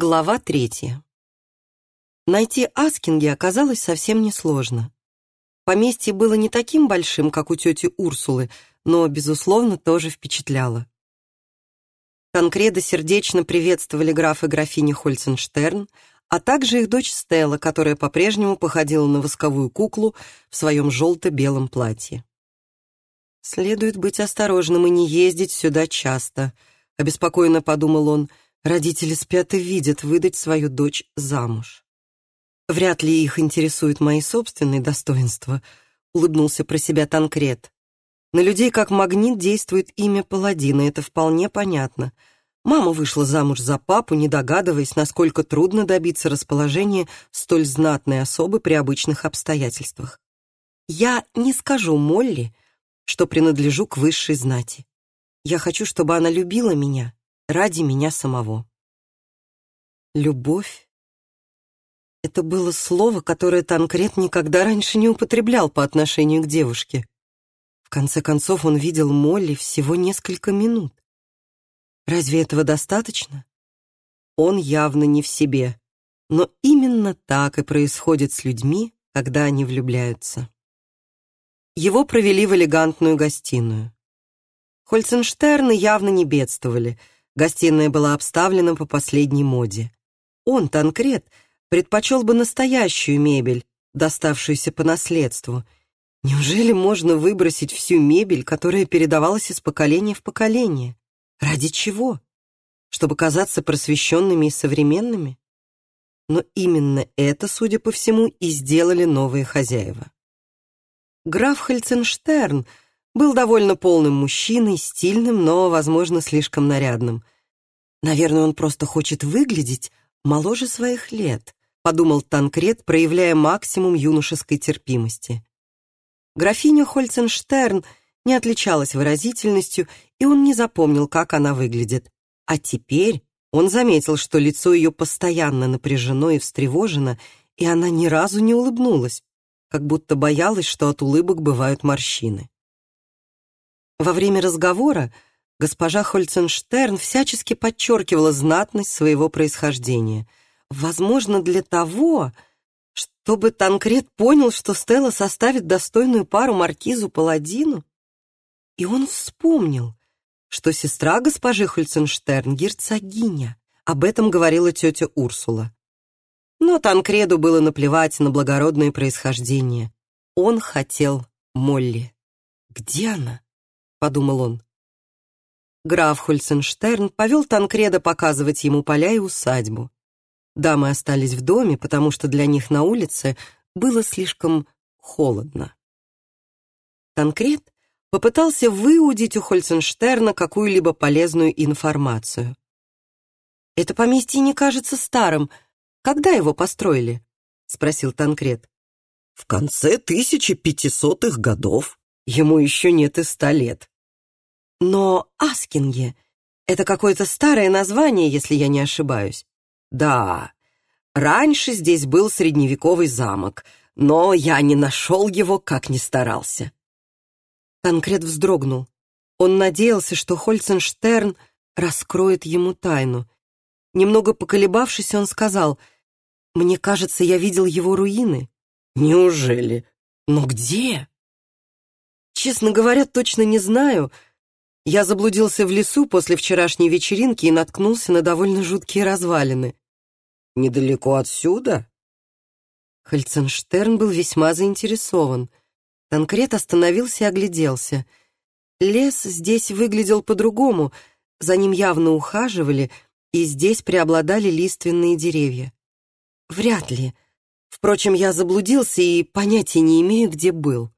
Глава третья. Найти Аскинги оказалось совсем несложно. Поместье было не таким большим, как у тети Урсулы, но, безусловно, тоже впечатляло. Танкреда сердечно приветствовали граф и графиня Хольценштерн, а также их дочь Стелла, которая по-прежнему походила на восковую куклу в своем желто-белом платье. «Следует быть осторожным и не ездить сюда часто», — обеспокоенно подумал он, — Родители спят и видят выдать свою дочь замуж. Вряд ли их интересуют мои собственные достоинства, улыбнулся про себя Танкрет. На людей как магнит действует имя паладина, это вполне понятно. Мама вышла замуж за папу, не догадываясь, насколько трудно добиться расположения столь знатной особы при обычных обстоятельствах. Я не скажу Молли, что принадлежу к высшей знати. Я хочу, чтобы она любила меня ради меня самого. Любовь — это было слово, которое Танкрет никогда раньше не употреблял по отношению к девушке. В конце концов, он видел Молли всего несколько минут. Разве этого достаточно? Он явно не в себе. Но именно так и происходит с людьми, когда они влюбляются. Его провели в элегантную гостиную. Хольценштерны явно не бедствовали — Гостиная была обставлена по последней моде. Он, Танкрет, предпочел бы настоящую мебель, доставшуюся по наследству. Неужели можно выбросить всю мебель, которая передавалась из поколения в поколение? Ради чего? Чтобы казаться просвещенными и современными? Но именно это, судя по всему, и сделали новые хозяева. Граф Хальценштерн — был довольно полным мужчиной, стильным, но, возможно, слишком нарядным. Наверное, он просто хочет выглядеть моложе своих лет, подумал Танкрет, проявляя максимум юношеской терпимости. Графиня Хольценштерн не отличалась выразительностью, и он не запомнил, как она выглядит. А теперь он заметил, что лицо ее постоянно напряжено и встревожено, и она ни разу не улыбнулась, как будто боялась, что от улыбок бывают морщины. Во время разговора госпожа Хольценштерн всячески подчеркивала знатность своего происхождения. Возможно, для того, чтобы Танкрет понял, что Стелла составит достойную пару маркизу Паладину. И он вспомнил, что сестра госпожи Хольценштерн — герцогиня. Об этом говорила тетя Урсула. Но Танкреду было наплевать на благородное происхождение. Он хотел Молли. Где она? — подумал он. Граф Хольценштерн повел Танкреда показывать ему поля и усадьбу. Дамы остались в доме, потому что для них на улице было слишком холодно. Танкред попытался выудить у Хольценштерна какую-либо полезную информацию. «Это поместье не кажется старым. Когда его построили?» — спросил Танкред. «В конце 1500-х годов», Ему еще нет и ста лет. Но Аскинге — это какое-то старое название, если я не ошибаюсь. Да, раньше здесь был средневековый замок, но я не нашел его, как ни старался. Танкрет вздрогнул. Он надеялся, что Хольценштерн раскроет ему тайну. Немного поколебавшись, он сказал, «Мне кажется, я видел его руины». «Неужели? Но где?» Честно говоря, точно не знаю. Я заблудился в лесу после вчерашней вечеринки и наткнулся на довольно жуткие развалины. Недалеко отсюда? Хальценштерн был весьма заинтересован. Танкрет остановился и огляделся. Лес здесь выглядел по-другому, за ним явно ухаживали, и здесь преобладали лиственные деревья. Вряд ли. Впрочем, я заблудился и понятия не имею, где был.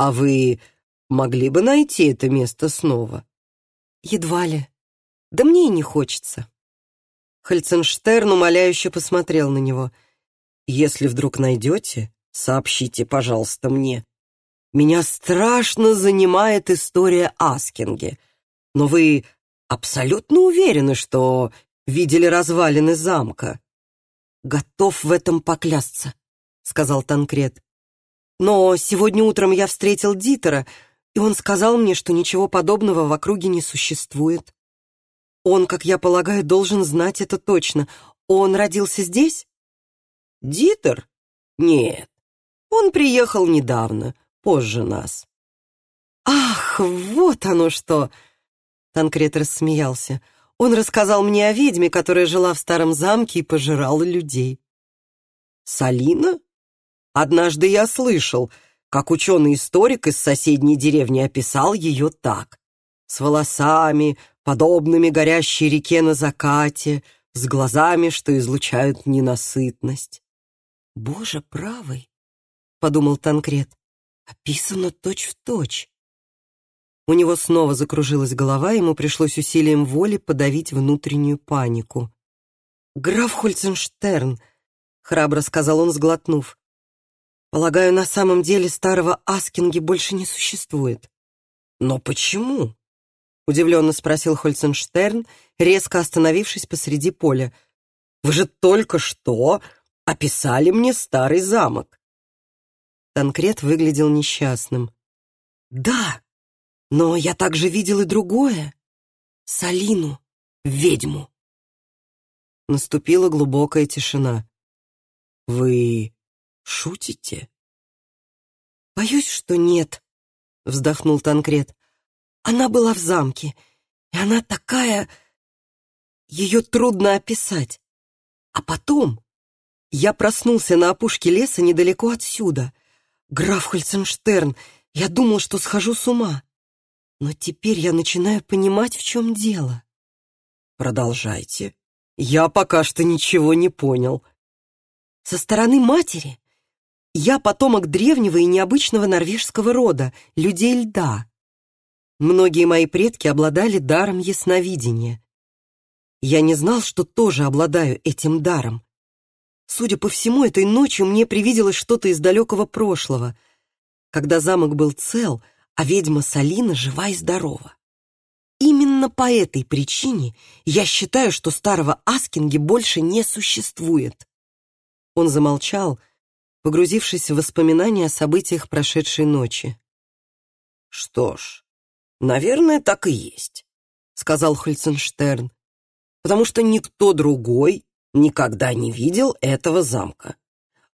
А вы могли бы найти это место снова? Едва ли. Да мне и не хочется. Хальценштерн умоляюще посмотрел на него. Если вдруг найдете, сообщите, пожалуйста, мне. Меня страшно занимает история Аскинге. Но вы абсолютно уверены, что видели развалины замка? Готов в этом поклясться, сказал Танкрет. Но сегодня утром я встретил Дитера, и он сказал мне, что ничего подобного в округе не существует. Он, как я полагаю, должен знать это точно. Он родился здесь? Дитер? Нет. Он приехал недавно, позже нас. Ах, вот оно что! Танкрет рассмеялся. Он рассказал мне о ведьме, которая жила в старом замке и пожирала людей. Салина? Однажды я слышал, как ученый-историк из соседней деревни описал ее так. С волосами, подобными горящей реке на закате, с глазами, что излучают ненасытность. «Боже правый!» — подумал Танкрет. «Описано точь-в-точь». У него снова закружилась голова, ему пришлось усилием воли подавить внутреннюю панику. «Граф Хольценштерн», — храбро сказал он, сглотнув, «полагаю, на самом деле старого Аскинги больше не существует». «Но почему?» удивленно спросил Хольценштерн, резко остановившись посреди поля. «Вы же только что описали мне старый замок!» Танкрет выглядел несчастным. «Да, но я также видел и другое. Салину, ведьму». Наступила глубокая тишина. «Вы шутите?» «Боюсь, что нет», — вздохнул Танкрет. Она была в замке, и она такая... Ее трудно описать. А потом я проснулся на опушке леса недалеко отсюда. Граф Хольценштерн, я думал, что схожу с ума. Но теперь я начинаю понимать, в чем дело. Продолжайте. Я пока что ничего не понял. Со стороны матери я потомок древнего и необычного норвежского рода, людей льда. Многие мои предки обладали даром ясновидения. Я не знал, что тоже обладаю этим даром. Судя по всему, этой ночью мне привиделось что-то из далекого прошлого, когда замок был цел, а ведьма Салина жива и здорова. Именно по этой причине я считаю, что старого Аскинги больше не существует. Он замолчал, погрузившись в воспоминания о событиях прошедшей ночи. Что ж, «Наверное, так и есть», — сказал Хольценштерн, «потому что никто другой никогда не видел этого замка.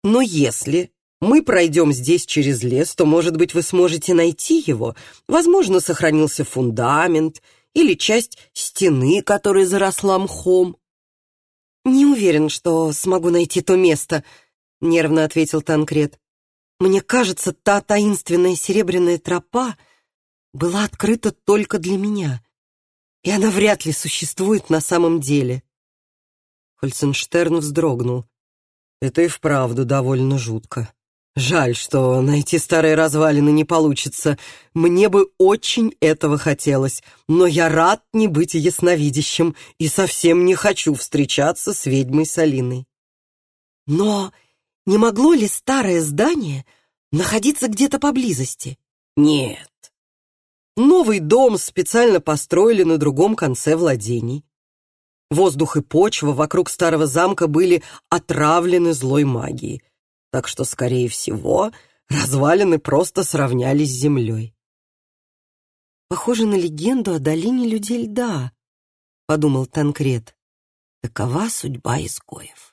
Но если мы пройдем здесь через лес, то, может быть, вы сможете найти его. Возможно, сохранился фундамент или часть стены, которая заросла мхом». «Не уверен, что смогу найти то место», — нервно ответил Танкрет. «Мне кажется, та таинственная серебряная тропа — была открыта только для меня, и она вряд ли существует на самом деле. Хольценштерн вздрогнул. Это и вправду довольно жутко. Жаль, что найти старые развалины не получится. Мне бы очень этого хотелось, но я рад не быть ясновидящим и совсем не хочу встречаться с ведьмой Салиной. Но не могло ли старое здание находиться где-то поблизости? Нет, Новый дом специально построили на другом конце владений. Воздух и почва вокруг старого замка были отравлены злой магией, так что, скорее всего, развалины просто сравнялись с землей. «Похоже на легенду о долине людей льда», — подумал Танкрет. «Такова судьба изгоев».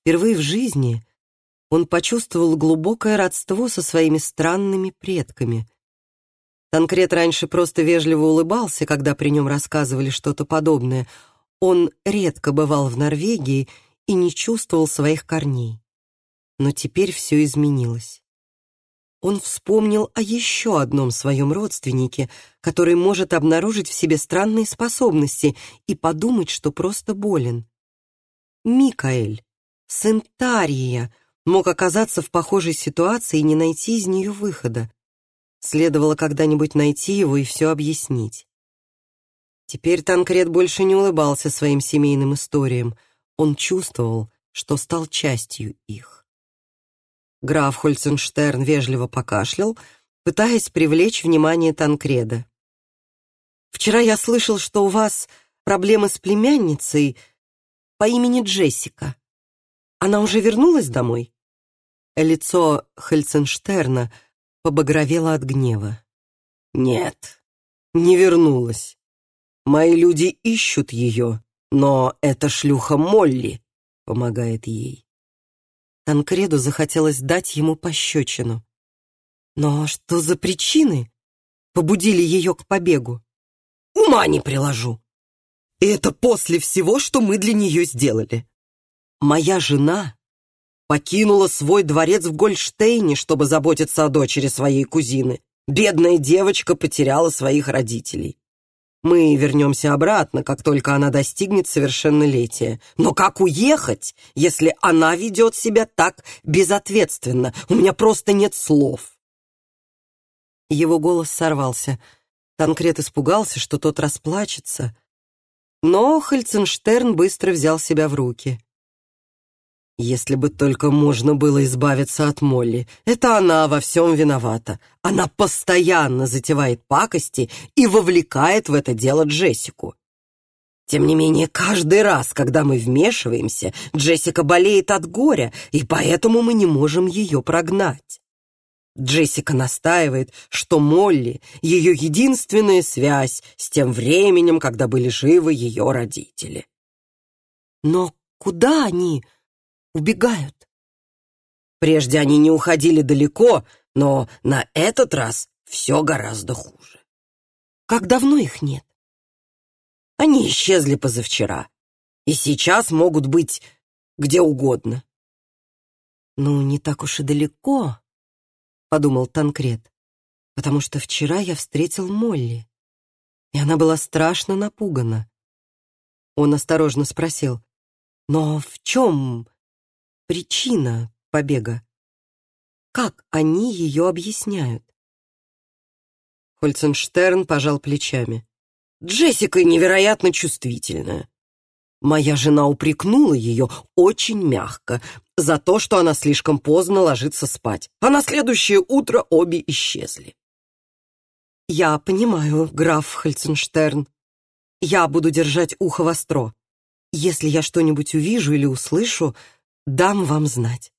Впервые в жизни он почувствовал глубокое родство со своими странными предками — Танкрет раньше просто вежливо улыбался, когда при нем рассказывали что-то подобное. Он редко бывал в Норвегии и не чувствовал своих корней. Но теперь все изменилось. Он вспомнил о еще одном своем родственнике, который может обнаружить в себе странные способности и подумать, что просто болен. Микаэль, сын Тария, мог оказаться в похожей ситуации и не найти из нее выхода. Следовало когда-нибудь найти его и все объяснить. Теперь Танкрет больше не улыбался своим семейным историям. Он чувствовал, что стал частью их. Граф Хольценштерн вежливо покашлял, пытаясь привлечь внимание Танкреда. «Вчера я слышал, что у вас проблемы с племянницей по имени Джессика. Она уже вернулась домой?» Лицо Хольценштерна — побагровела от гнева. «Нет, не вернулась. Мои люди ищут ее, но эта шлюха Молли помогает ей. Танкреду захотелось дать ему пощечину. Но что за причины побудили ее к побегу? Ума не приложу. И это после всего, что мы для нее сделали. Моя жена покинула свой дворец в Гольштейне, чтобы заботиться о дочери своей кузины. Бедная девочка потеряла своих родителей. Мы вернемся обратно, как только она достигнет совершеннолетия. Но как уехать, если она ведет себя так безответственно? У меня просто нет слов. Его голос сорвался. Танкрет испугался, что тот расплачется. Но Хальценштерн быстро взял себя в руки. Если бы только можно было избавиться от Молли. Это она во всем виновата. Она постоянно затевает пакости и вовлекает в это дело Джессику. Тем не менее, каждый раз, когда мы вмешиваемся, Джессика болеет от горя, и поэтому мы не можем ее прогнать. Джессика настаивает, что Молли — ее единственная связь с тем временем, когда были живы ее родители. Но куда они? Убегают. Прежде они не уходили далеко, но на этот раз все гораздо хуже. Как давно их нет? Они исчезли позавчера, и сейчас могут быть где угодно. «Ну, не так уж и далеко», — подумал Танкрет, «потому что вчера я встретил Молли, и она была страшно напугана». Он осторожно спросил, «Но в чем причина побега? Как они ее объясняют? Хольценштерн пожал плечами. Джессика невероятно чувствительная. Моя жена упрекнула ее очень мягко за то, что она слишком поздно ложится спать, а на следующее утро обе исчезли. «Я понимаю, граф Хольценштерн. Я буду держать ухо востро. Если я что-нибудь увижу или услышу, Дам вам знать.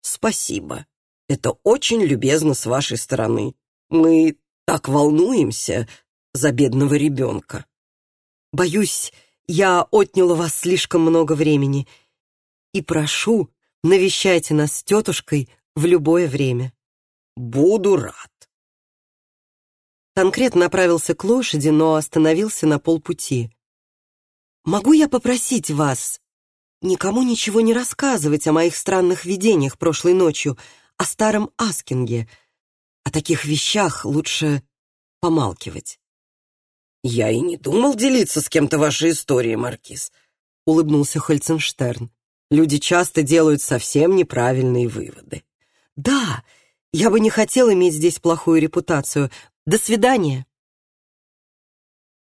Спасибо. Это очень любезно с вашей стороны. Мы так волнуемся за бедного ребенка. Боюсь, я отняла у вас слишком много времени. И прошу, навещайте нас с тетушкой в любое время. Буду рад. Танкрет направился к лошади, но остановился на полпути. «Могу я попросить вас никому ничего не рассказывать о моих странных видениях прошлой ночью, о старом Аскинге. О таких вещах лучше помалкивать. «Я и не думал делиться с кем-то вашей историей, Маркиз», — улыбнулся Хольценштерн. «Люди часто делают совсем неправильные выводы». «Да, я бы не хотел иметь здесь плохую репутацию. До свидания».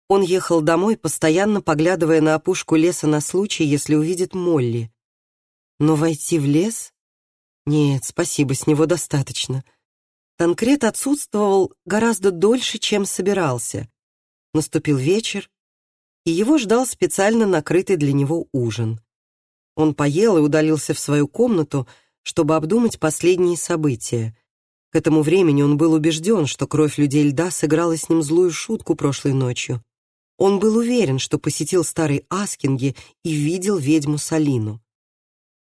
Он ехал домой, постоянно поглядывая на опушку леса на случай, если увидит Молли. Но войти в лес? Нет, спасибо, с него достаточно. Танкрет отсутствовал гораздо дольше, чем собирался. Наступил вечер, и его ждал специально накрытый для него ужин. Он поел и удалился в свою комнату, чтобы обдумать последние события. К этому времени он был убежден, что кровь людей льда сыграла с ним злую шутку прошлой ночью. Он был уверен, что посетил старый Аскинги и видел ведьму Салину.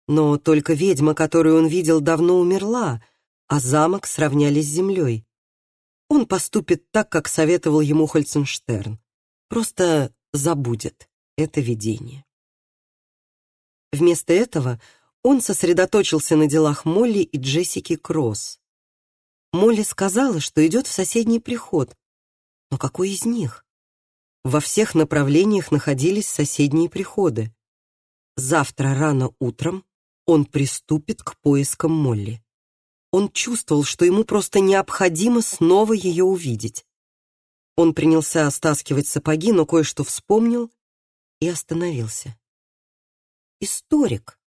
Но только ведьма, которую он видел, давно умерла, а замок сравняли с землей. Он поступит так, как советовал ему Хольценштерн. Просто забудет это видение. Вместо этого он сосредоточился на делах Молли и Джессики Кросс. Молли сказала, что идет в соседний приход. Но какой из них? Во всех направлениях находились соседние приходы. Завтра рано утром он приступит к поискам Молли. Он чувствовал, что ему просто необходимо снова ее увидеть. Он принялся стаскивать сапоги, но кое-что вспомнил и остановился. Историк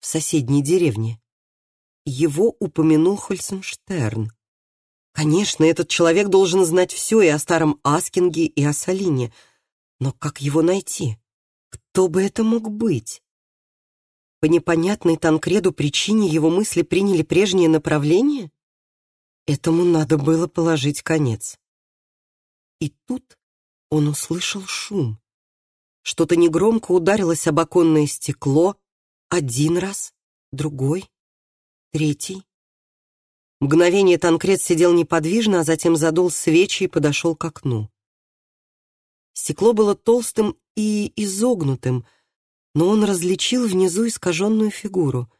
в соседней деревне. Его упомянул Хольценштерн. Конечно, этот человек должен знать все и о старом Аскинге, и о Салине. Но как его найти? Кто бы это мог быть? По непонятной Танкреду причине его мысли приняли прежнее направление? Этому надо было положить конец. И тут он услышал шум. Что-то негромко ударилось об оконное стекло. Один раз, другой, третий. Мгновение Танкрет сидел неподвижно, а затем задул свечи и подошел к окну. Стекло было толстым и изогнутым, но он различил внизу искаженную фигуру.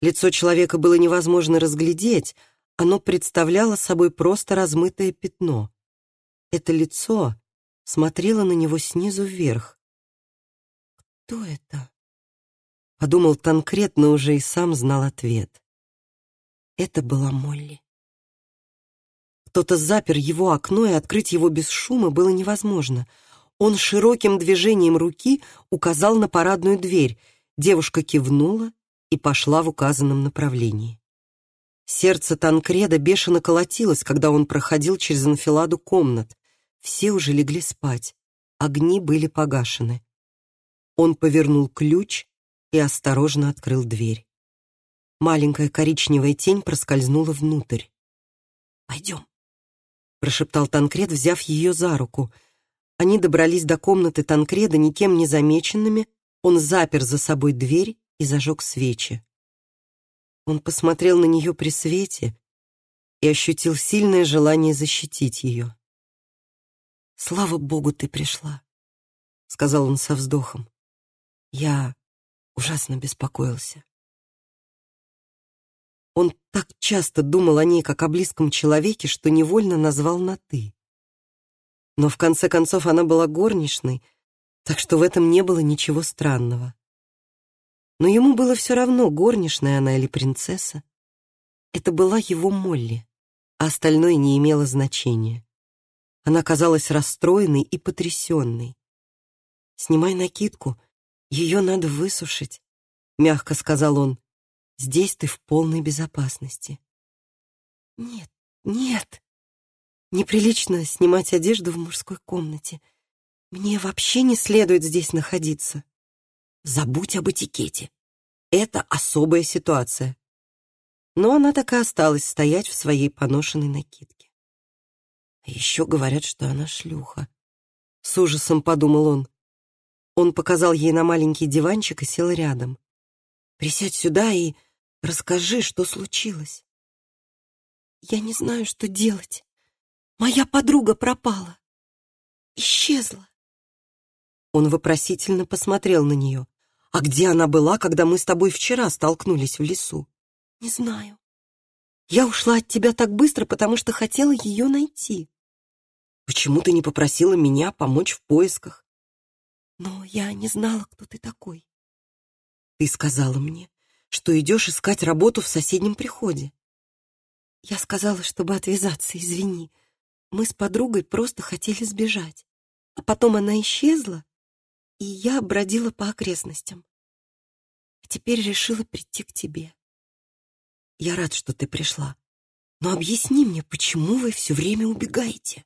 Лицо человека было невозможно разглядеть, оно представляло собой просто размытое пятно. Это лицо смотрело на него снизу вверх. «Кто это?» — подумал Танкрет, но уже и сам знал ответ. Это была Молли. Кто-то запер его окно, и открыть его без шума было невозможно. Он широким движением руки указал на парадную дверь. Девушка кивнула и пошла в указанном направлении. Сердце Танкреда бешено колотилось, когда он проходил через анфиладу комнат. Все уже легли спать. Огни были погашены. Он повернул ключ и осторожно открыл дверь. Маленькая коричневая тень проскользнула внутрь. «Пойдем», — прошептал Танкред, взяв ее за руку. Они добрались до комнаты Танкреда никем не замеченными, он запер за собой дверь и зажег свечи. Он посмотрел на нее при свете и ощутил сильное желание защитить ее. «Слава Богу, ты пришла», — сказал он со вздохом. «Я ужасно беспокоился». Он так часто думал о ней как о близком человеке, что невольно назвал на «ты». Но в конце концов она была горничной, так что в этом не было ничего странного. Но ему было все равно, горничная она или принцесса. Это была его Молли, а остальное не имело значения. Она казалась расстроенной и потрясенной. «Снимай накидку, ее надо высушить», — мягко сказал он. Здесь ты в полной безопасности. Нет, нет. Неприлично снимать одежду в мужской комнате. Мне вообще не следует здесь находиться. Забудь об этикете. Это особая ситуация. Но она так и осталась стоять в своей поношенной накидке. А еще говорят, что она шлюха. С ужасом подумал он. Он показал ей на маленький диванчик и сел рядом. «Присядь сюда и Расскажи, что случилось. Я не знаю, что делать. Моя подруга пропала. Исчезла. Он вопросительно посмотрел на нее. А где она была, когда мы с тобой вчера столкнулись в лесу? Не знаю. Я ушла от тебя так быстро, потому что хотела ее найти. Почему ты не попросила меня помочь в поисках? Но я не знала, кто ты такой. Ты сказала мне, что идешь искать работу в соседнем приходе. Я сказала, чтобы отвязаться, извини. Мы с подругой просто хотели сбежать. А потом она исчезла, и я бродила по окрестностям. А теперь решила прийти к тебе. Я рад, что ты пришла. Но объясни мне, почему вы все время убегаете?»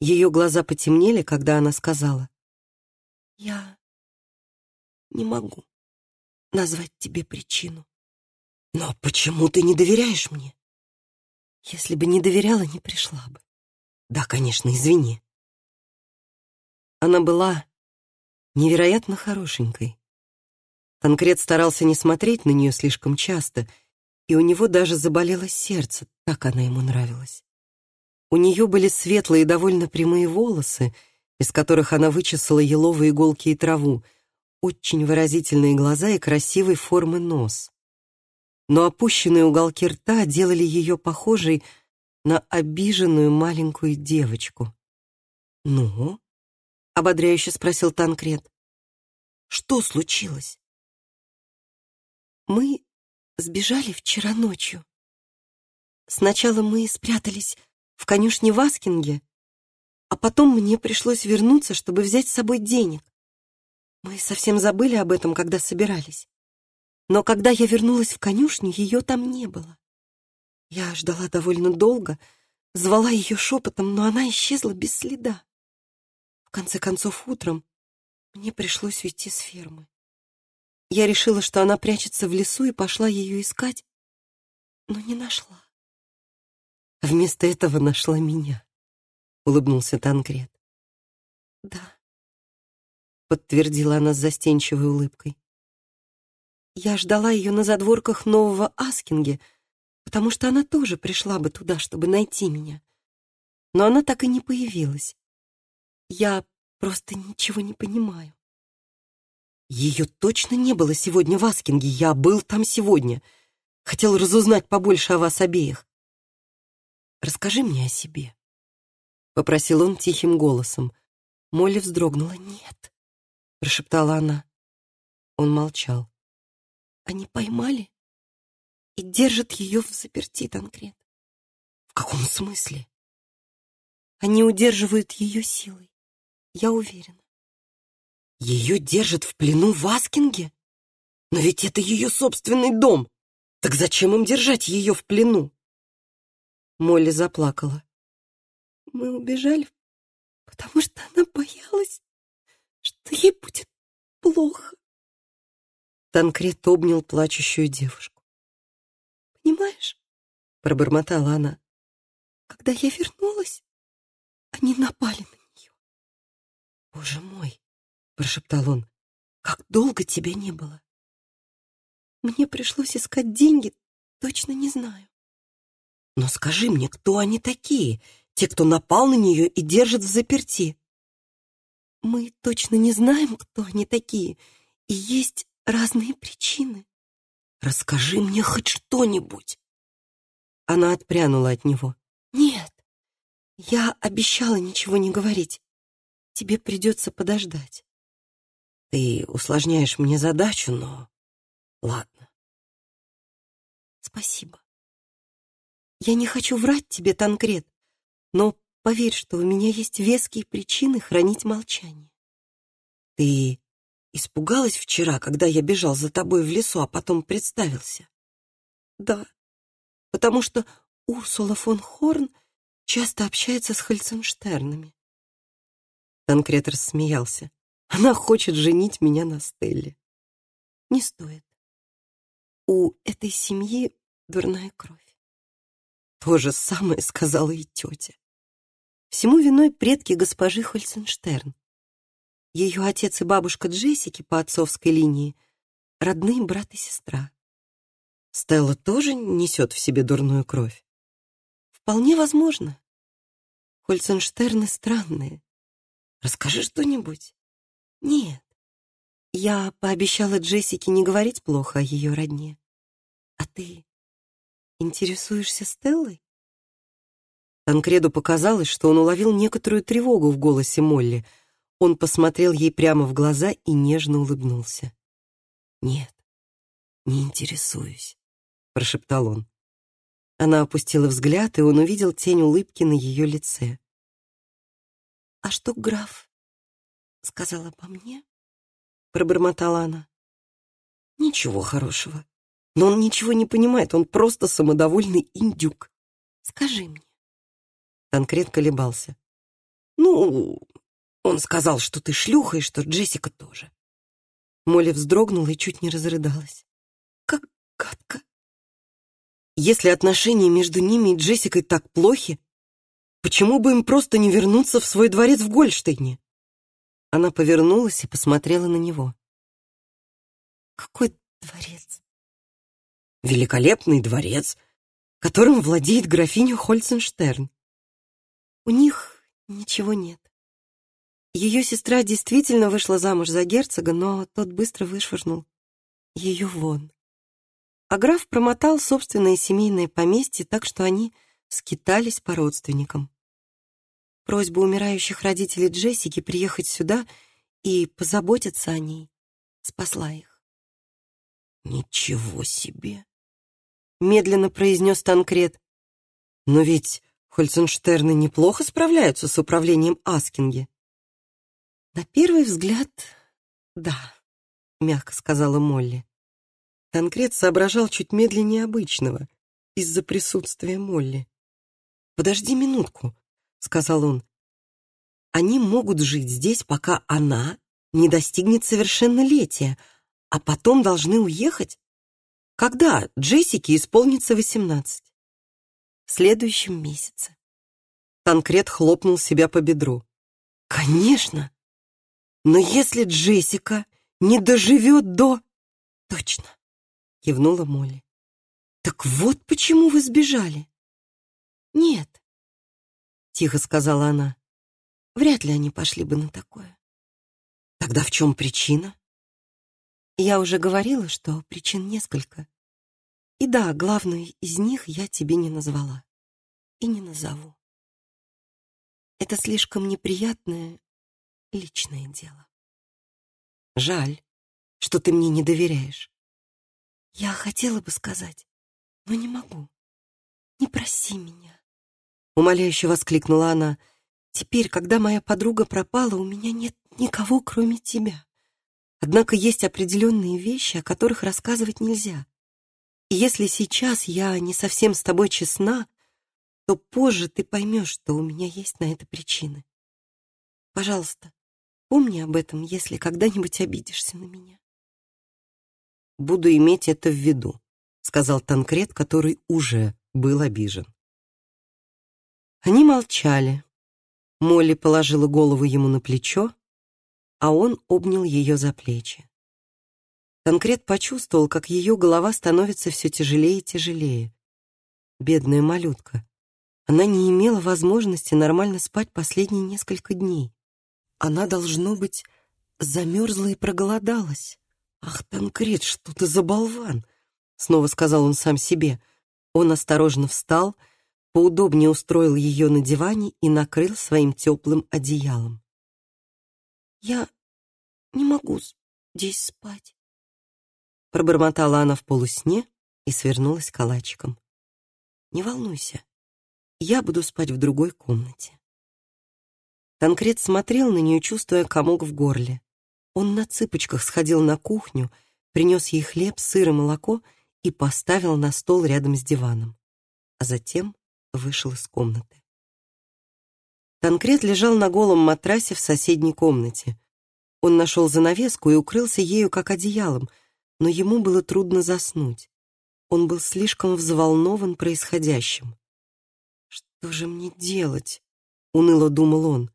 Ее глаза потемнели, когда она сказала. «Я не могу назвать тебе причину. Но почему ты не доверяешь мне? Если бы не доверяла, не пришла бы. Да, конечно, извини. Она была невероятно хорошенькой. Танкрет старался не смотреть на нее слишком часто, и у него даже заболело сердце, так она ему нравилась. У нее были светлые довольно прямые волосы, из которых она вычесала еловые иголки и траву, очень выразительные глаза и красивой формы нос. Но опущенные уголки рта делали ее похожей на обиженную маленькую девочку. «Ну?» — ободряюще спросил Танкрет. «Что случилось?» «Мы сбежали вчера ночью. Сначала мы спрятались в конюшне Васкинге, а потом мне пришлось вернуться, чтобы взять с собой денег. Мы совсем забыли об этом, когда собирались. Но когда я вернулась в конюшню, ее там не было. Я ждала довольно долго, звала ее шепотом, но она исчезла без следа. В конце концов, утром мне пришлось уйти с фермы. Я решила, что она прячется в лесу, и пошла ее искать, но не нашла. Вместо этого нашла меня, — улыбнулся Танкрет. Да, подтвердила она с застенчивой улыбкой. Я ждала ее на задворках нового Аскинге, потому что она тоже пришла бы туда, чтобы найти меня. Но она так и не появилась. Я просто ничего не понимаю. Ее точно не было сегодня в Аскинге. Я был там сегодня. Хотел разузнать побольше о вас обеих. Расскажи мне о себе, — попросил он тихим голосом. Молли вздрогнула. «Нет», — прошептала она. Он молчал. «Они поймали и держат ее в заперти, Танкрет». «В каком смысле?» «Они удерживают ее силой, я уверена». «Ее держат в плену в Аскинге? Но ведь это ее собственный дом. Так зачем им держать ее в плену?» Молли заплакала. «Мы убежали, потому что она боялась, что ей будет плохо». Танкрет обнял плачущую девушку. «Понимаешь?» — пробормотала она. «Когда я вернулась, они напали на нее». «Боже мой!» — прошептал он. «Как долго тебя не было?» «Мне пришлось искать деньги, точно не знаю». Но скажи мне, кто они такие, те, кто напал на нее и держит в заперти? Мы точно не знаем, кто они такие, и есть разные причины. Расскажи мне хоть что-нибудь. Она отпрянула от него. Нет, я обещала ничего не говорить. Тебе придется подождать. Ты усложняешь мне задачу, но... Ладно. Спасибо. Я не хочу врать тебе, Танкрет, но поверь, что у меня есть веские причины хранить молчание. Ты испугалась вчера, когда я бежал за тобой в лесу, а потом представился? Да, потому что Урсула фон Хорн часто общается с Хальценштернами. Танкрет рассмеялся. Она хочет женить меня на Стелле. Не стоит. У этой семьи дурная кровь. То же самое сказала и тетя. Всему виной предки госпожи Хольценштерн. Ее отец и бабушка Джессики по отцовской линии — родные брат и сестра. Стелла тоже несет в себе дурную кровь? Вполне возможно. Хольценштерны странные. Расскажи что-нибудь. Нет. Я пообещала Джессике не говорить плохо о ее родне. А ты Интересуешься Стеллой? Танкреду показалось, что он уловил некоторую тревогу в голосе Молли. Он посмотрел ей прямо в глаза и нежно улыбнулся. «Нет, не интересуюсь», — прошептал он. Она опустила взгляд, и он увидел тень улыбки на ее лице. «А что граф сказал обо мне?» — пробормотала она. «Ничего хорошего. Но он ничего не понимает, он просто самодовольный индюк. Скажи мне. Танкрет колебался. Ну, он сказал, что ты шлюха и что Джессика тоже. Молли вздрогнула и чуть не разрыдалась. Как гадко. Если отношения между ними и Джессикой так плохи, почему бы им просто не вернуться в свой дворец в Гольштейне? Она повернулась и посмотрела на него. Какой дворец? великолепный дворец, которым владеет графиня Хольценштерн. У них ничего нет. Ее сестра действительно вышла замуж за герцога, но тот быстро вышвырнул ее вон. А граф промотал собственное семейное поместье так, что они скитались по родственникам. Просьба умирающих родителей Джессики приехать сюда и позаботиться о ней спасла их. «Ничего себе!» медленно произнес Танкрет. Но ведь Хольценштерны неплохо справляются с управлением Аскинги. На первый взгляд, да, мягко сказала Молли. Танкрет соображал чуть медленнее обычного из-за присутствия Молли. «Подожди минутку», — сказал он. «Они могут жить здесь, пока она не достигнет совершеннолетия, а потом должны уехать когда Джессике исполнится восемнадцать? В следующем месяце. Танкрет хлопнул себя по бедру. Конечно, Но если Джессика не доживет до... Точно, кивнула Молли. Так вот почему вы сбежали. Нет, тихо сказала она. Вряд ли они пошли бы на такое. Тогда в чем причина? Я уже говорила, что причин несколько. И да, главную из них я тебе не назвала. И не назову. Это слишком неприятное личное дело. Жаль, что ты мне не доверяешь. Я хотела бы сказать, но не могу. Не проси меня. Умоляюще воскликнула она. Теперь, когда моя подруга пропала, у меня нет никого, кроме тебя. Однако есть определенные вещи, о которых рассказывать нельзя. И если сейчас я не совсем с тобой честна, то позже ты поймешь, что у меня есть на это причины. Пожалуйста, помни об этом, если когда-нибудь обидишься на меня. Буду иметь это в виду, сказал Танкрет, который уже был обижен. Они молчали. Молли положила голову ему на плечо, а он обнял ее за плечи. Танкрет почувствовал, как ее голова становится все тяжелее и тяжелее. Бедная малютка. Она не имела возможности нормально спать последние несколько дней. Она, должно быть, замерзла и проголодалась. «Ах, Танкрет, что ты за болван!» Снова сказал он сам себе. Он осторожно встал, поудобнее устроил ее на диване и накрыл своим теплым одеялом. «Я не могу здесь спать», — пробормотала она в полусне и свернулась калачиком. «Не волнуйся, я буду спать в другой комнате. Танкрет смотрел на нее, чувствуя комок в горле. Он на цыпочках сходил на кухню, принес ей хлеб, сыр и молоко и поставил на стол рядом с диваном, а затем вышел из комнаты. Танкрет лежал на голом матрасе в соседней комнате. Он нашел занавеску и укрылся ею как одеялом, но ему было трудно заснуть. Он был слишком взволнован происходящим. «Что же мне делать?» — уныло думал он.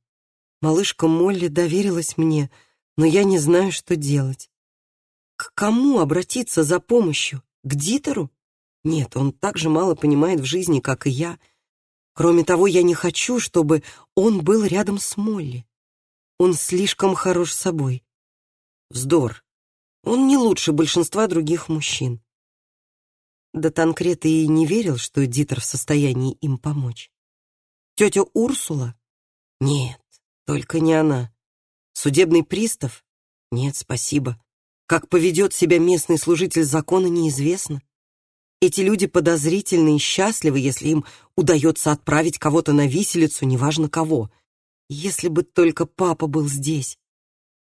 «Малышка Молли доверилась мне, но я не знаю, что делать. К кому обратиться за помощью? К Дитеру? Нет, он так же мало понимает в жизни, как и я. Кроме того, я не хочу, чтобы он был рядом с Молли. Он слишком хорош собой. Вздор. Он не лучше большинства других мужчин. Да Танкрет и не верил, что Дитер в состоянии им помочь. Тетя Урсула? Нет, только не она. Судебный пристав? Нет, спасибо. Как поведет себя местный служитель закона, неизвестно. Эти люди подозрительны и счастливы, если им удается отправить кого-то на виселицу, неважно кого. Если бы только папа был здесь.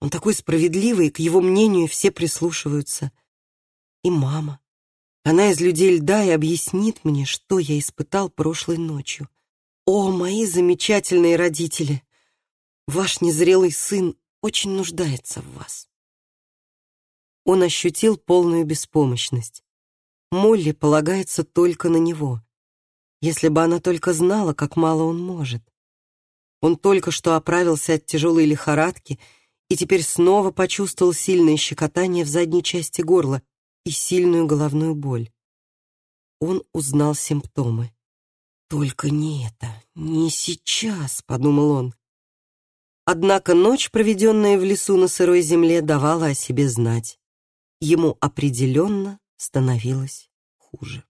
Он такой справедливый, к его мнению все прислушиваются. И мама. Она из людей льда и объяснит мне, что я испытал прошлой ночью. О, мои замечательные родители! Ваш незрелый сын очень нуждается в вас. Он ощутил полную беспомощность. Молли полагается только на него. Если бы она только знала, как мало он может. Он только что оправился от тяжелой лихорадки и теперь снова почувствовал сильное щекотание в задней части горла и сильную головную боль. Он узнал симптомы. «Только не это, не сейчас», — подумал он. Однако ночь, проведенная в лесу на сырой земле, давала о себе знать. Ему определенно становилось хуже.